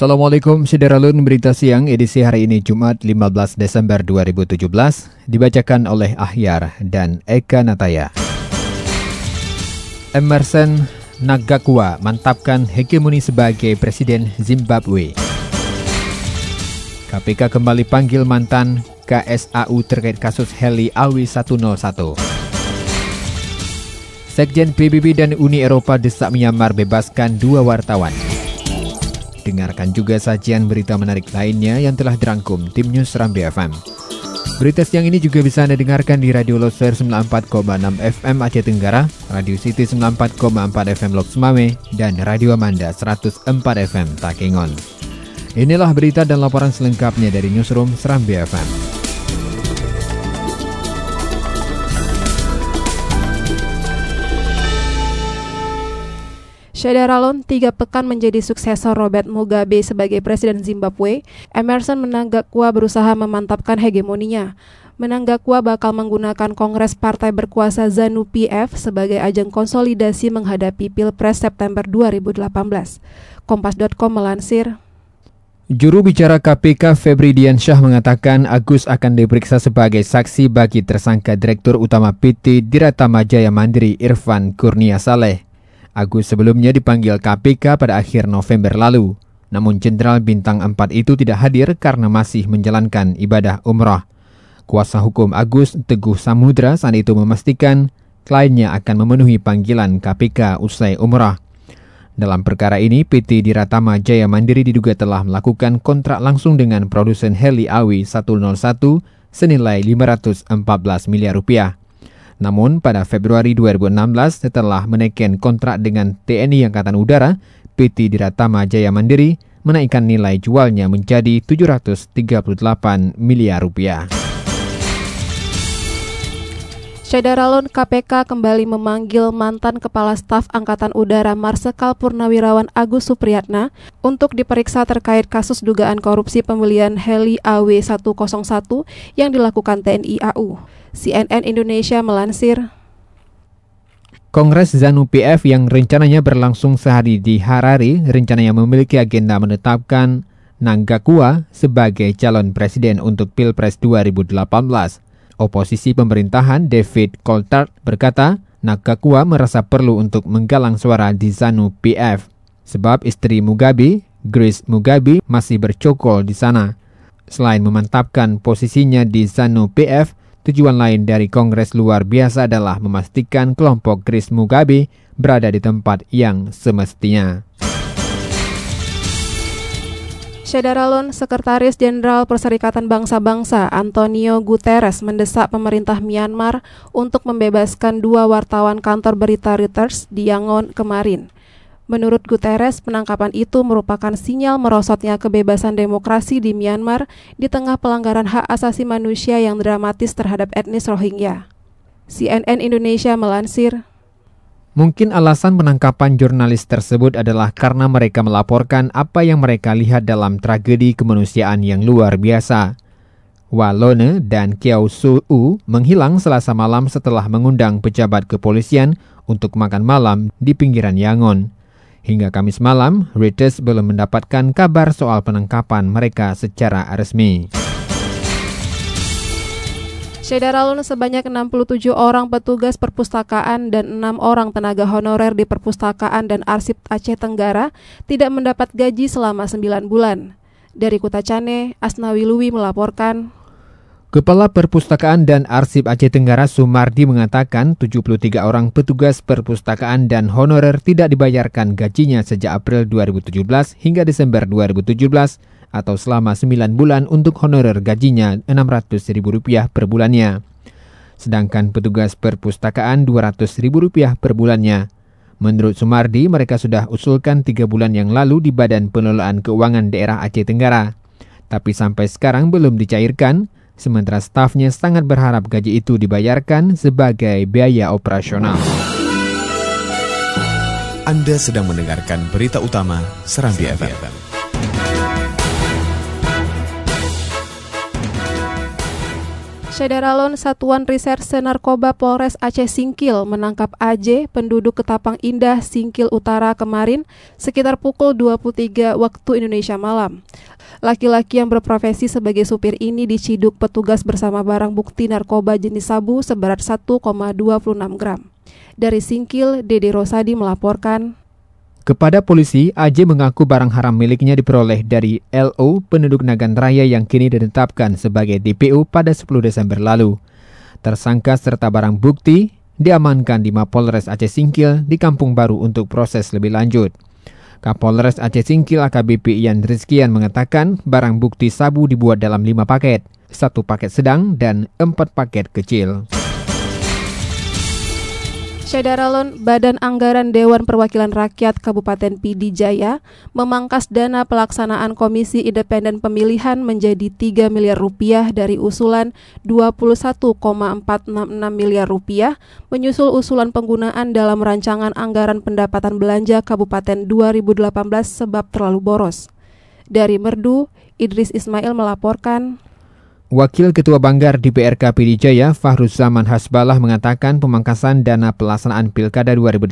Assalamualaikum Syederalun Berita Siang edisi hari ini Jumat 15 Desember 2017 dibacakan oleh Ahyar dan Eka Nataya. Emerson Nagakwa mantapkan hegemoni sebagai Presiden Zimbabwe. KPK kembali panggil mantan KSAU terkait kasus Heli Awi 101. Sekjen PBB dan Uni Eropa desak Myanmar bebaskan dua wartawan. Dengarkan juga sajian berita menarik lainnya yang telah dirangkum tim News Rambi FM. Berita siang ini juga bisa Anda dengarkan di Radio Loser 94,6 FM Aceh Tenggara, Radio City 94,4 FM Lok Sumame, dan Radio Amanda 104 FM Takengon. Inilah berita dan laporan selengkapnya dari Newsroom Serambi FM. Shadaralon tiga pekan menjadi suksesor Robert Mugabe sebagai Presiden Zimbabwe, Emerson Mnangagwa berusaha memantapkan hegemoninya. Menanggakwa bakal menggunakan Kongres Partai Berkuasa ZANU-PF sebagai ajang konsolidasi menghadapi Pilpres September 2018. Kompas.com melansir, Juru bicara KPK Febri Diansyah mengatakan Agus akan diperiksa sebagai saksi bagi tersangka Direktur Utama PT Diratama Jaya Mandiri Irfan Kurnia Saleh. Agus sebelumnya dipanggil KPK pada akhir November lalu. Namun Jenderal Bintang 4 itu tidak hadir karena masih menjalankan ibadah umrah. Kuasa hukum Agus Teguh Samudra saat itu memastikan kliennya akan memenuhi panggilan KPK usai umrah. Dalam perkara ini, PT Diratama Jaya Mandiri diduga telah melakukan kontrak langsung dengan produsen heli Awi 101 senilai 514 miliar rupiah. Namun pada Februari 2016 setelah menaikkan kontrak dengan TNI Angkatan Udara, PT Diratama Jaya Mandiri menaikkan nilai jualnya menjadi 738 miliar rupiah. Syadaralun KPK kembali memanggil mantan Kepala Staf Angkatan Udara Marsikal Purnawirawan Agus Supriyatna untuk diperiksa terkait kasus dugaan korupsi pembelian heli AW101 yang dilakukan TNI AU. CNN Indonesia melansir, Kongres ZANU-PF yang rencananya berlangsung sehari di Harare rencananya memiliki agenda menetapkan Nanggakua sebagai calon presiden untuk Pilpres 2018. Oposisi pemerintahan David Coulthard berkata, Nagakua merasa perlu untuk menggalang suara di ZANU PF sebab istri Mugabe, Grace Mugabe, masih bercokol di sana. Selain memantapkan posisinya di ZANU PF, tujuan lain dari Kongres luar biasa adalah memastikan kelompok Grace Mugabe berada di tempat yang semestinya. Syadaralun, Sekretaris Jenderal Perserikatan Bangsa-Bangsa Antonio Guterres mendesak pemerintah Myanmar untuk membebaskan dua wartawan kantor berita Reuters di Yangon kemarin. Menurut Guterres, penangkapan itu merupakan sinyal merosotnya kebebasan demokrasi di Myanmar di tengah pelanggaran hak asasi manusia yang dramatis terhadap etnis Rohingya. CNN Indonesia melansir, Mungkin alasan penangkapan jurnalis tersebut adalah karena mereka melaporkan apa yang mereka lihat dalam tragedi kemanusiaan yang luar biasa. Walone dan Kiao Su menghilang selasa malam setelah mengundang pejabat kepolisian untuk makan malam di pinggiran Yangon. Hingga Kamis malam, Reuters belum mendapatkan kabar soal penangkapan mereka secara resmi. Syadaralun sebanyak 67 orang petugas perpustakaan dan 6 orang tenaga honorer di perpustakaan dan arsip Aceh Tenggara tidak mendapat gaji selama 9 bulan. Dari Kutacane, Asnawi Luwi melaporkan, Kepala Perpustakaan dan Arsip Aceh Tenggara Sumardi mengatakan 73 orang petugas perpustakaan dan honorer tidak dibayarkan gajinya sejak April 2017 hingga Desember 2017 atau selama 9 bulan untuk honorer gajinya Rp600.000 per bulannya. Sedangkan petugas perpustakaan Rp200.000 per bulannya. Menurut Sumardi, mereka sudah usulkan tiga bulan yang lalu di Badan Pengelolaan Keuangan Daerah Aceh Tenggara. Tapi sampai sekarang belum dicairkan, sementara stafnya sangat berharap gaji itu dibayarkan sebagai biaya operasional. Anda sedang mendengarkan berita utama Serambi FM. Syederalon Satuan Reserse Narkoba Polres Aceh Singkil menangkap AJ, penduduk Ketapang Indah, Singkil Utara kemarin sekitar pukul 23 waktu Indonesia malam. Laki-laki yang berprofesi sebagai supir ini diciduk petugas bersama barang bukti narkoba jenis sabu seberat 1,26 gram. Dari Singkil, Dede Rosadi melaporkan, kepada polisi, AJ mengaku barang haram miliknya diperoleh dari LO penduduk Nagan Raya yang kini ditetapkan sebagai DPO pada 10 Desember lalu. Tersangka serta barang bukti diamankan di Mapolres Aceh Singkil di Kampung Baru untuk proses lebih lanjut. Kapolres Aceh Singkil AKBP Ian Rizkian mengatakan barang bukti sabu dibuat dalam lima paket, satu paket sedang dan empat paket kecil. Syadaralon Badan Anggaran Dewan Perwakilan Rakyat Kabupaten Pidi Jaya memangkas dana pelaksanaan Komisi Independen Pemilihan menjadi 3 miliar rupiah dari usulan 21,466 miliar rupiah menyusul usulan penggunaan dalam rancangan anggaran pendapatan belanja Kabupaten 2018 sebab terlalu boros. Dari Merdu, Idris Ismail melaporkan Wakil Ketua Banggar di PRK Pidijaya, Fahruz Zaman Hasbalah mengatakan pemangkasan dana pelaksanaan Pilkada 2018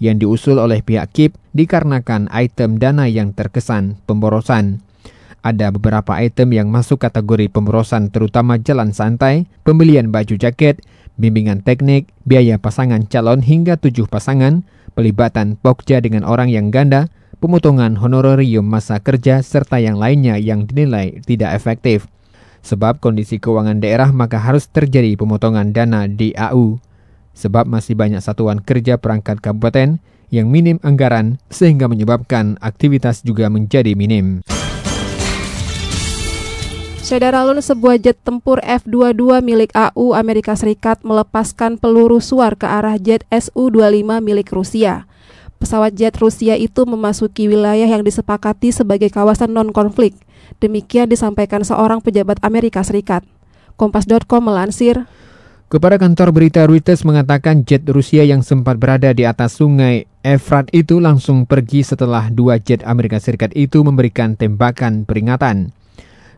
yang diusul oleh pihak KIP dikarenakan item dana yang terkesan pemborosan. Ada beberapa item yang masuk kategori pemborosan terutama jalan santai, pembelian baju jaket, bimbingan teknik, biaya pasangan calon hingga tujuh pasangan, pelibatan pokja dengan orang yang ganda, pemotongan honorarium masa kerja, serta yang lainnya yang dinilai tidak efektif. Sebab kondisi keuangan daerah maka harus terjadi pemotongan dana di AU. Sebab masih banyak satuan kerja perangkat kabupaten yang minim anggaran sehingga menyebabkan aktivitas juga menjadi minim. Saudara Lun, sebuah jet tempur F-22 milik AU Amerika Serikat melepaskan peluru suar ke arah jet Su-25 milik Rusia. Pesawat jet Rusia itu memasuki wilayah yang disepakati sebagai kawasan non-konflik. Demikian disampaikan seorang pejabat Amerika Serikat. Kompas.com melansir, kepada kantor berita Reuters mengatakan jet Rusia yang sempat berada di atas sungai Efrat itu langsung pergi setelah dua jet Amerika Serikat itu memberikan tembakan peringatan.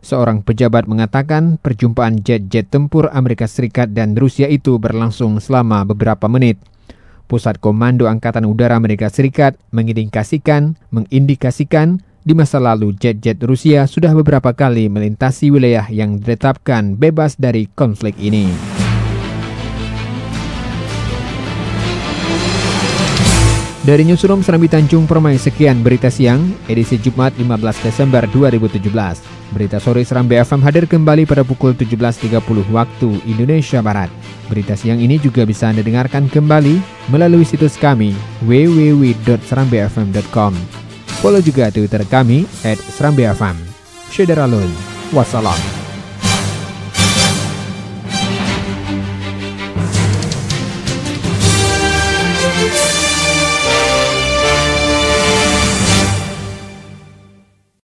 Seorang pejabat mengatakan perjumpaan jet-jet tempur Amerika Serikat dan Rusia itu berlangsung selama beberapa menit. Pusat Komando Angkatan Udara Amerika Serikat mengindikasikan, mengindikasikan di masa lalu, jet-jet Rusia sudah beberapa kali melintasi wilayah yang ditetapkan bebas dari konflik ini. Dari Newsroom Serambi Tanjung Permai, sekian berita siang, edisi Jumat 15 Desember 2017. Berita sore Serambi FM hadir kembali pada pukul 17.30 waktu Indonesia Barat. Berita siang ini juga bisa Anda dengarkan kembali melalui situs kami www.serambifm.com. Follow juga Twitter kami at Serambi FM. Wassalam.